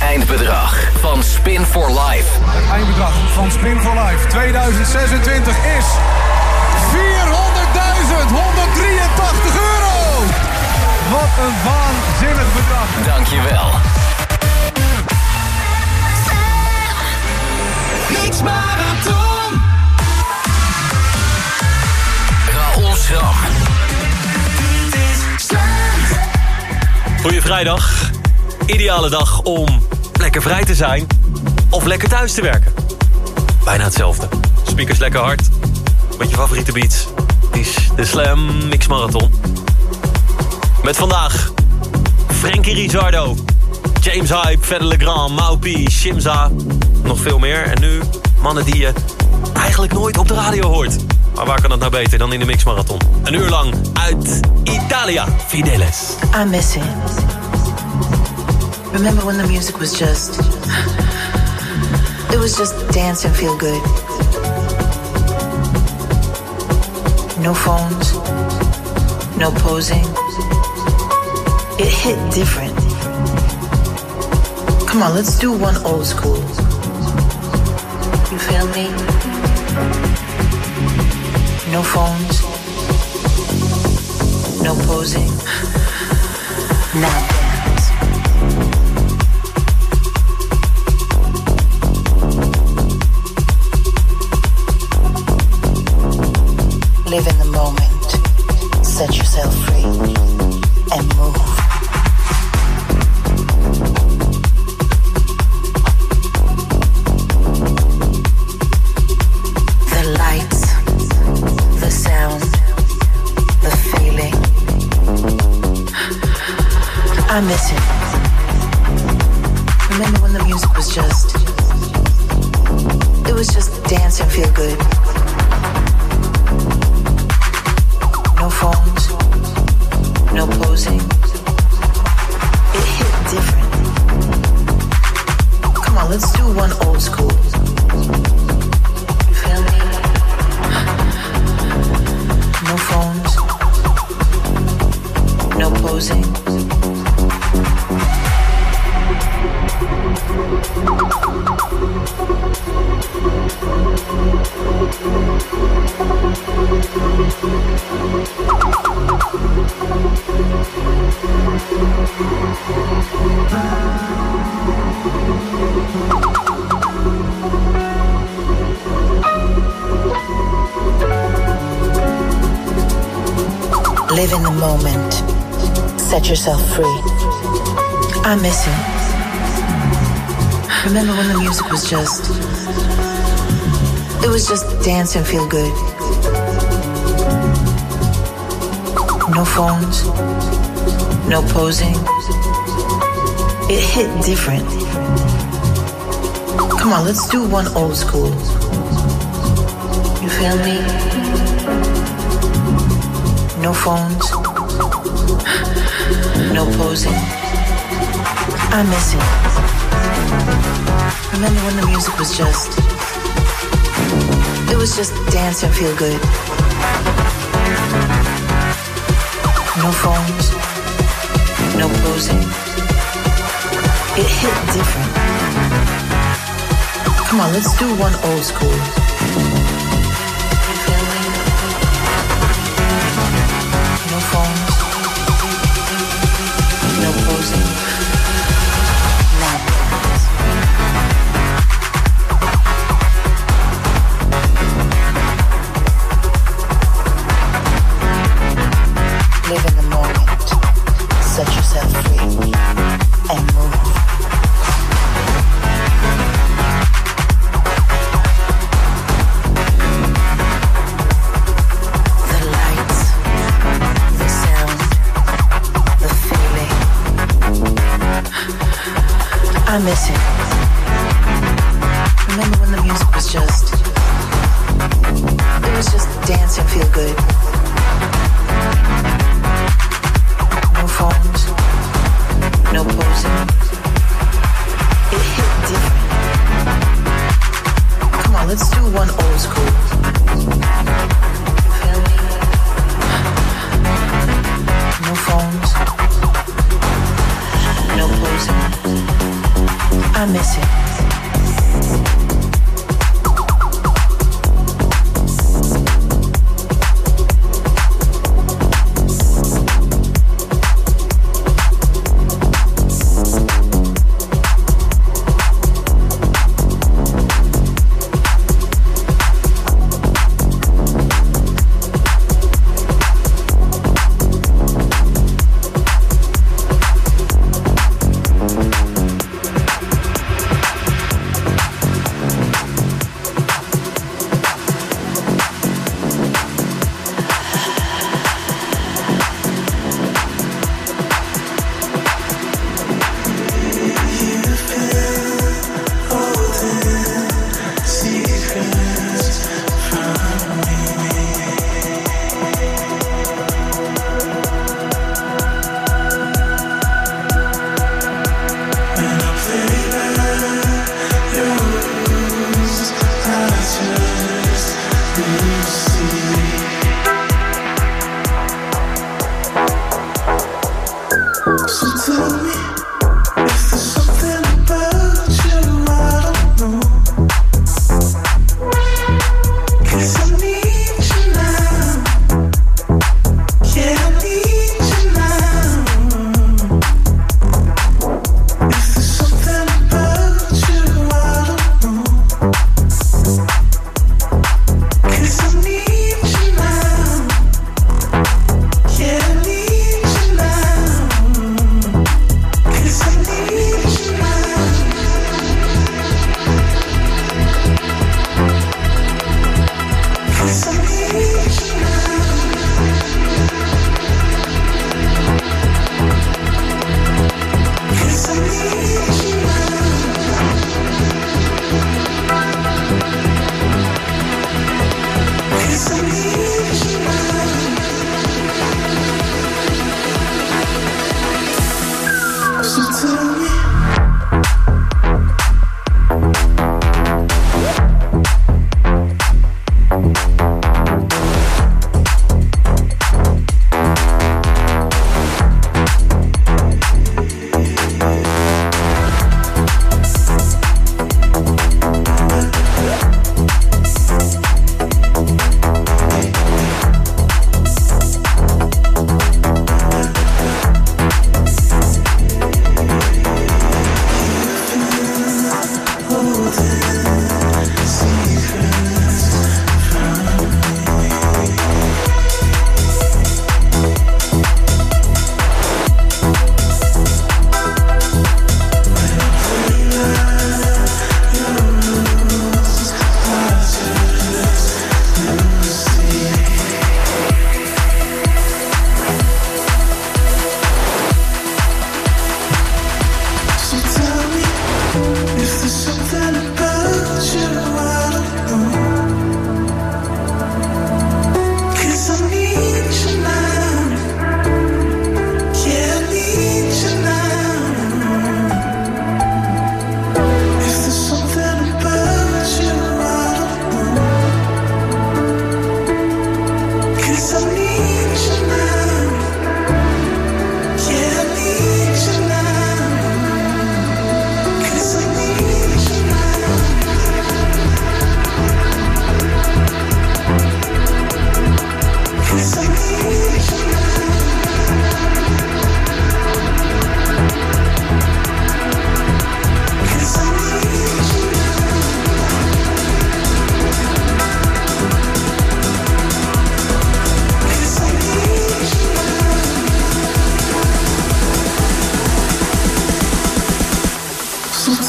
eindbedrag van Spin for Life. Het eindbedrag van Spin for Life 2026 is 400.183 euro. Wat een waanzinnig bedrag. Dankjewel. Mix Marathon. Raoul Schram. Goeie vrijdag. Ideale dag om lekker vrij te zijn of lekker thuis te werken. Bijna hetzelfde. Speakers lekker hard. Met je favoriete beats. Het is de Slam Mix Marathon. Met vandaag Frankie Rizardo, James Hype, Fedde Legrand, Maupi, Shimza. Nog veel meer. En nu mannen die je eigenlijk nooit op de radio hoort. Maar waar kan het nou beter dan in de Mix Marathon? Een uur lang uit Italia. Fideles. I miss it. Remember when the music was just. It was just dance and feel good. No phones, no posing. It hit different. Come on, let's do one old school. You feel me? No phones, no posing. Now yourself free Yourself free. I miss it. Remember when the music was just. It was just dance and feel good. No phones, no posing. It hit different. Come on, let's do one old school. You feel me? No phones, no posing. I miss it. Remember when the music was just. It was just dance and feel good. No phones, no posing. It hit different. Come on, let's do one old school.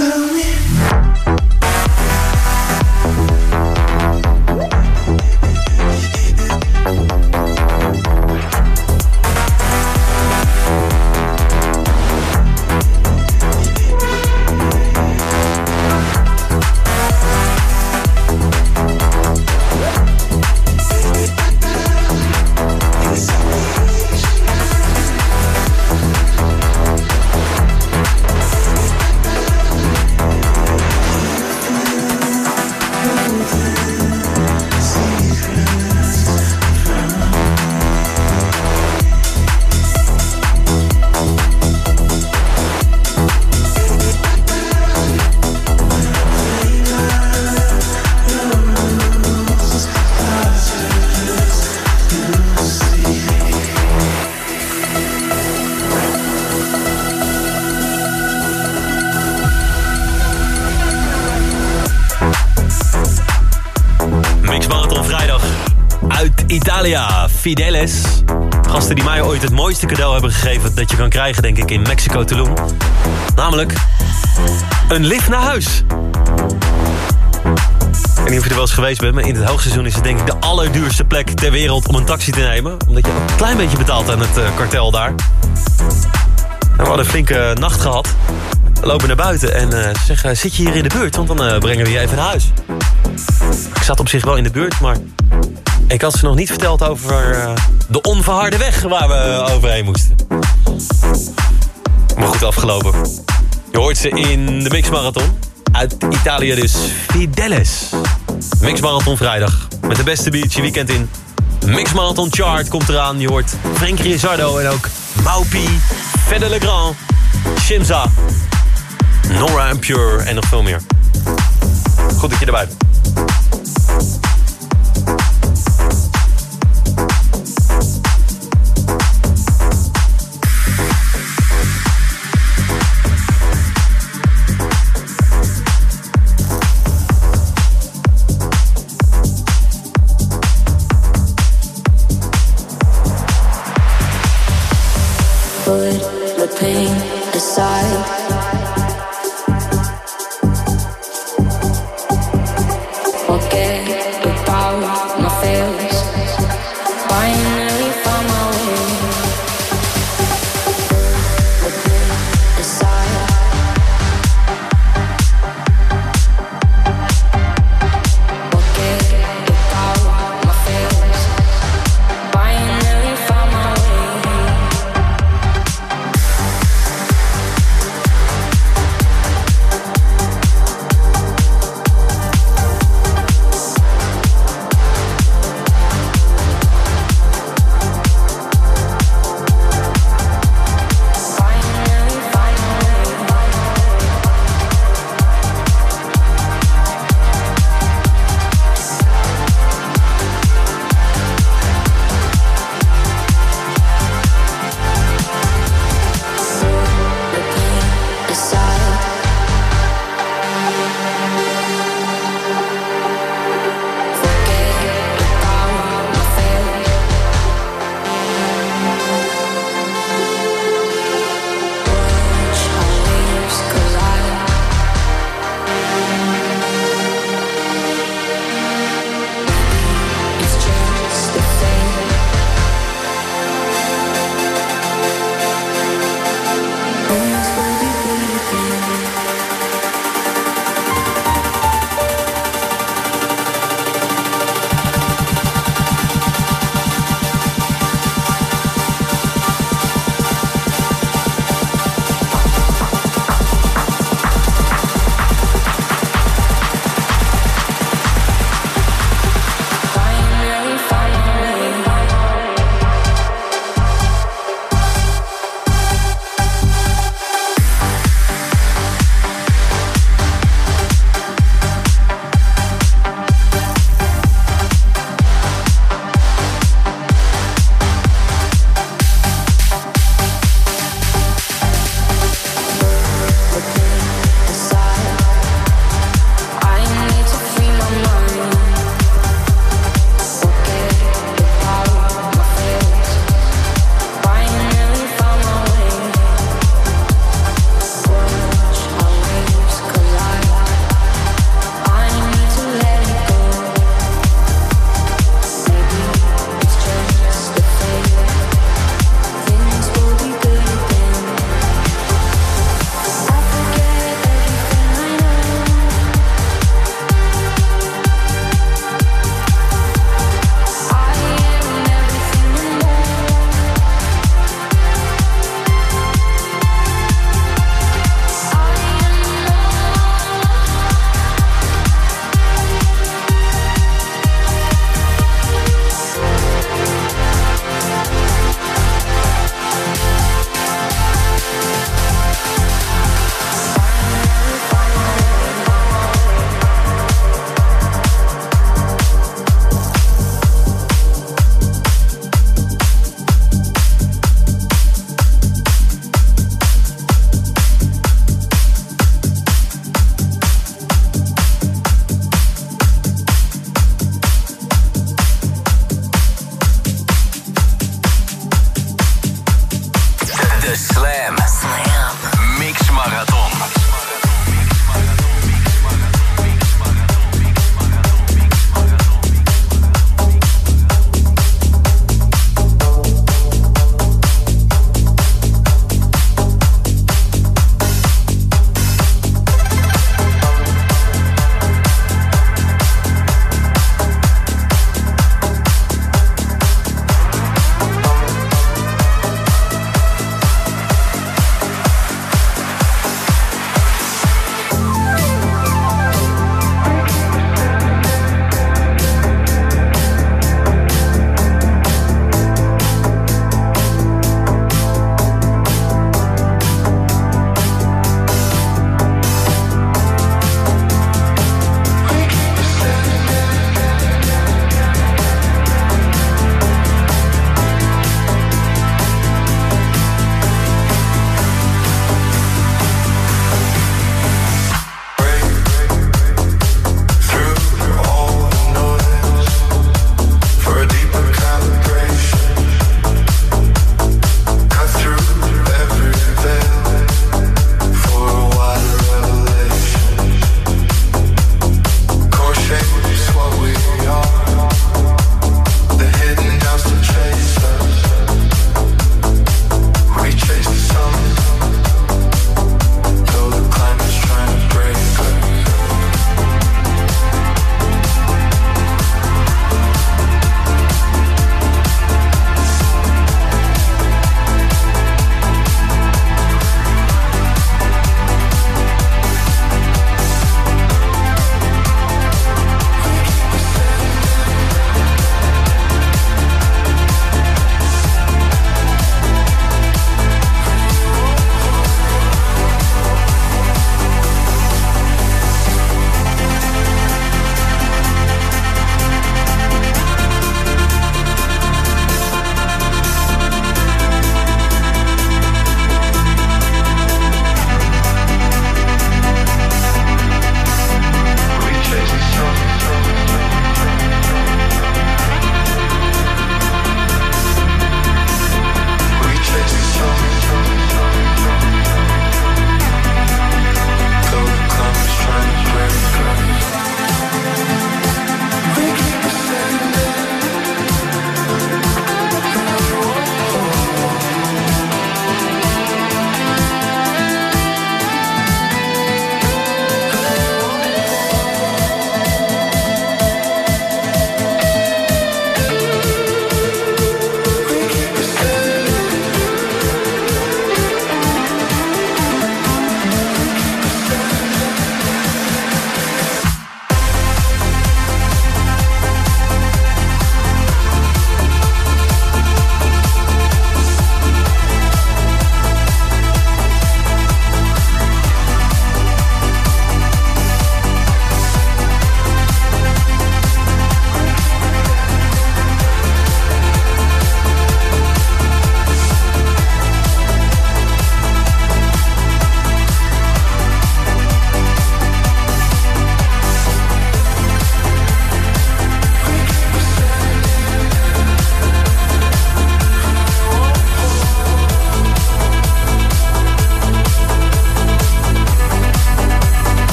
coming. Fidelis. Gasten die mij ooit het mooiste cadeau hebben gegeven... dat je kan krijgen, denk ik, in Mexico Tulum. Namelijk een lift naar huis. Ik weet niet of je er wel eens geweest bent... maar in het hoogseizoen is het denk ik de allerduurste plek ter wereld... om een taxi te nemen. Omdat je een klein beetje betaalt aan het uh, kartel daar. En we hadden een flinke nacht gehad. We lopen naar buiten en uh, zeggen... zit je hier in de buurt? Want dan brengen we je even naar huis. Ik zat op zich wel in de buurt, maar... Ik had ze nog niet verteld over uh, de onverharde weg waar we overheen moesten. Maar goed afgelopen. Je hoort ze in de mixmarathon. Uit Italië dus Fidelis. Mixmarathon vrijdag. Met de beste biertje weekend in. Mixmarathon chart komt eraan. Je hoort Frank Rizzardo en ook Maupi, Fede Legrand, Shimza, Nora en Pure en nog veel meer. Goed dat je erbij bent. put the pain aside. Forget about my fails. Find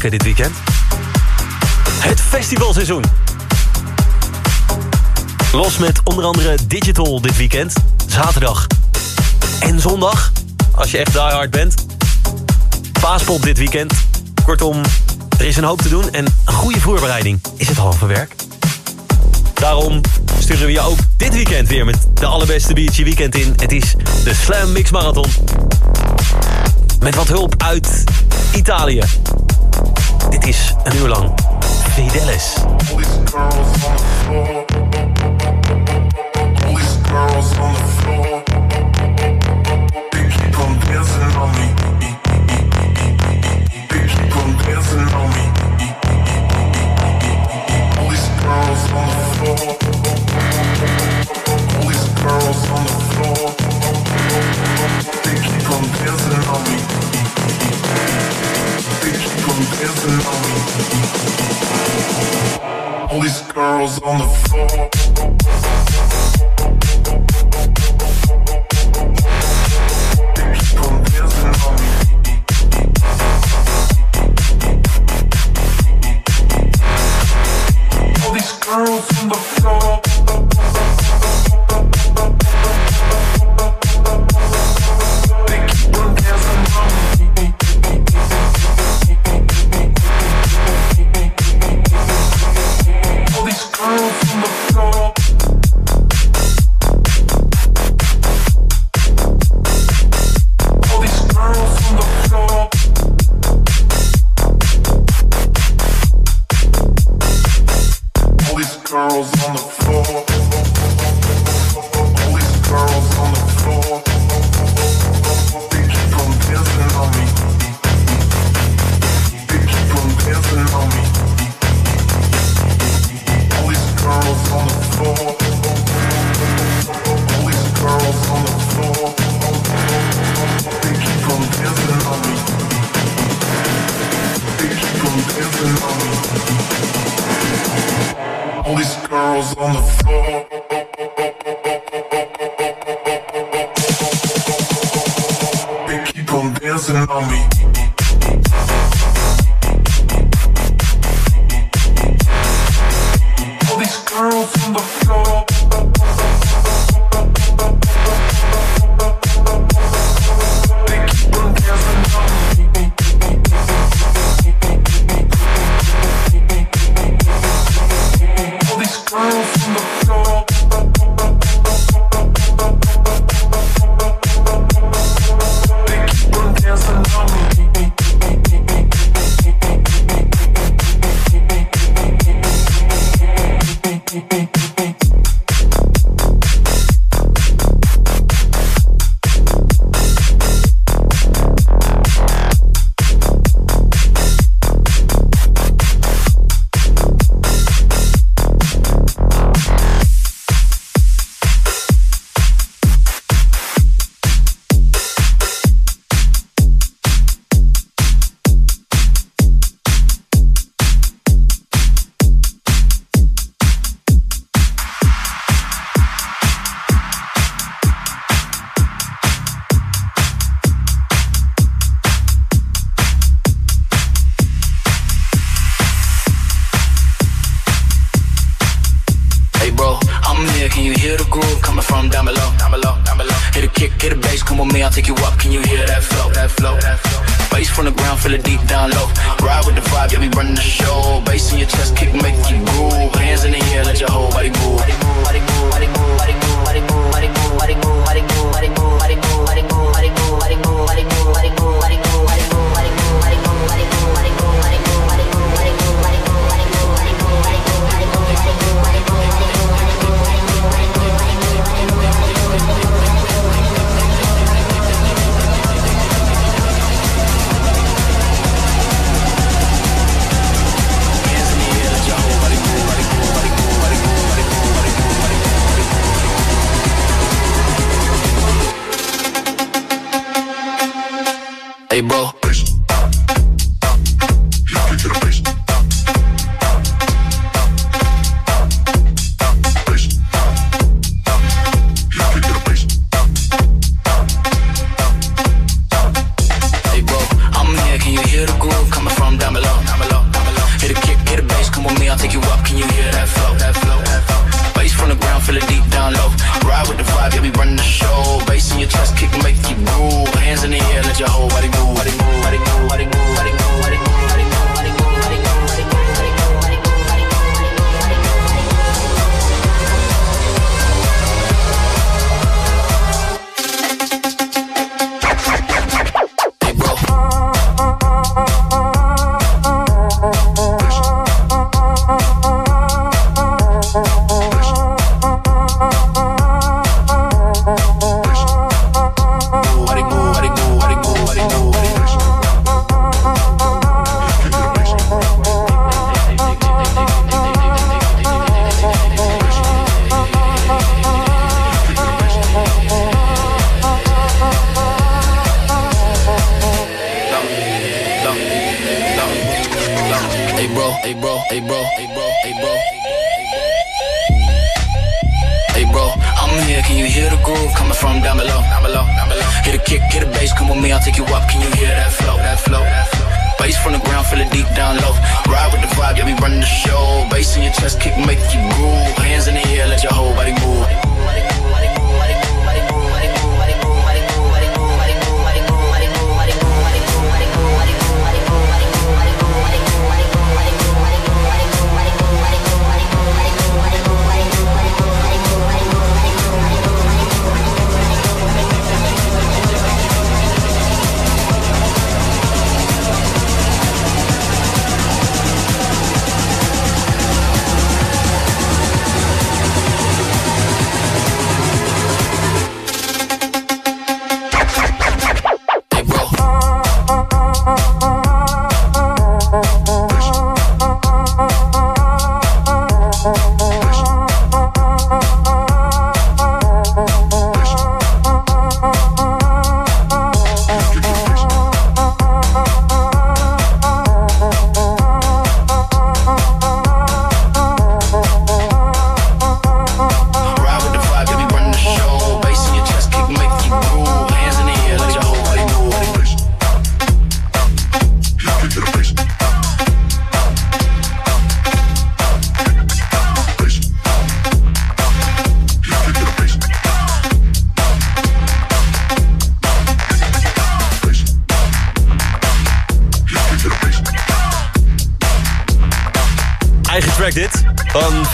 dit weekend. Het festivalseizoen. Los met onder andere Digital dit weekend, zaterdag en zondag. Als je echt diehard bent. Paaspop dit weekend. Kortom, er is een hoop te doen en een goede voorbereiding is het halve werk. Daarom sturen we je ook dit weekend weer met de allerbeste biertje weekend in. Het is de Slam Mix Marathon. Met wat hulp uit Italië is een uur lang Fidelis.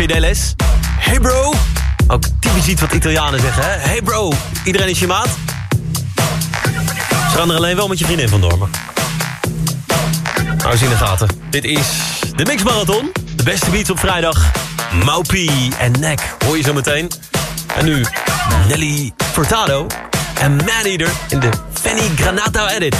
Fidelis. Hey bro. Ook typisch iets wat Italianen zeggen, hè? Hey bro, iedereen is je maat? Ze gaan er alleen wel met je vriendin vandoor, maar... Hou eens in de gaten. Dit is de Mix Marathon. De beste beats op vrijdag. Maupi en Nek hoor je zo meteen. En nu Nelly Furtado en Maneater in de Fanny Granata edit.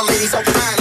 the ladies so fine.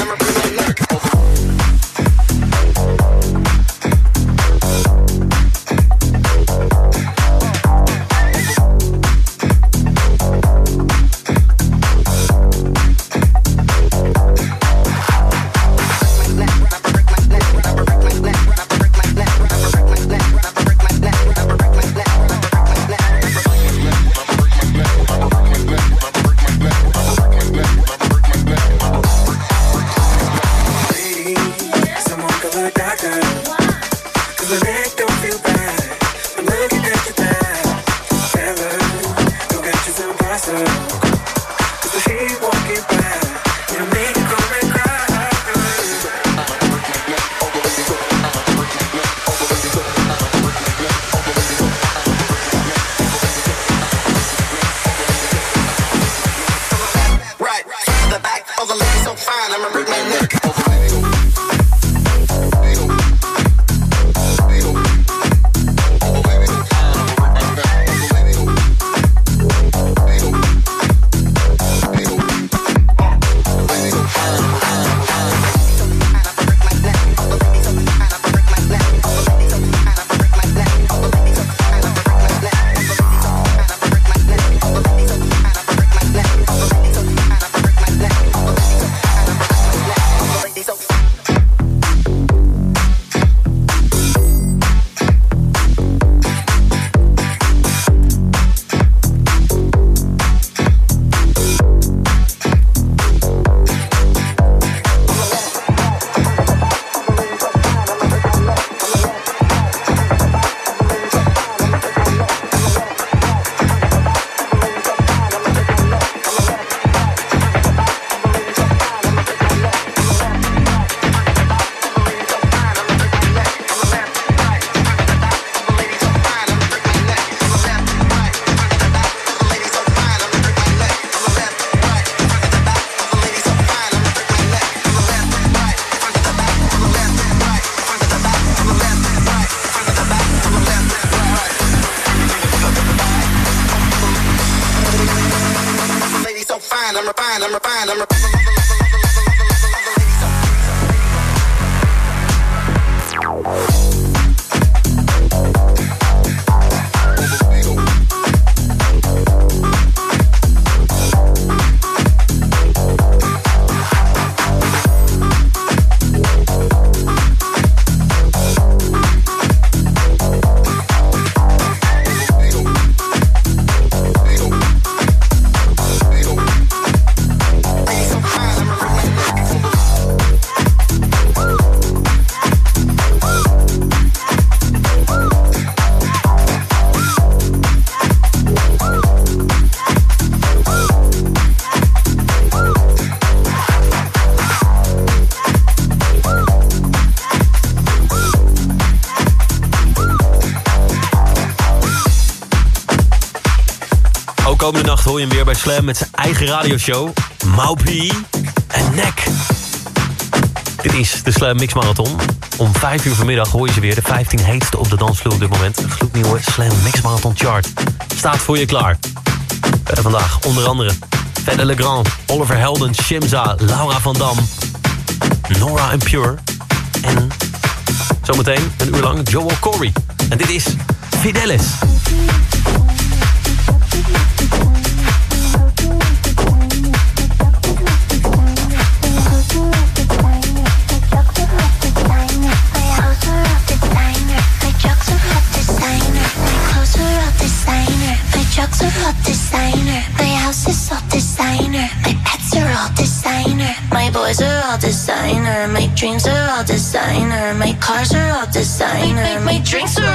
Slam met zijn eigen radioshow. Maupie en Nek. Dit is de Slam Mix Marathon. Om 5 uur vanmiddag hoor je ze weer. De 15 heetste op de dansvloer op dit moment. De gloednieuwe Slam Mix Marathon Chart. Staat voor je klaar. Vandaag onder andere... Fedde Legrand, Oliver Helden, Shimza, Laura van Dam... Nora en Pure. En zometeen een uur lang Joel Corey. En dit is Fidelis. Designer, my cars are all designer, my, my, my drinks are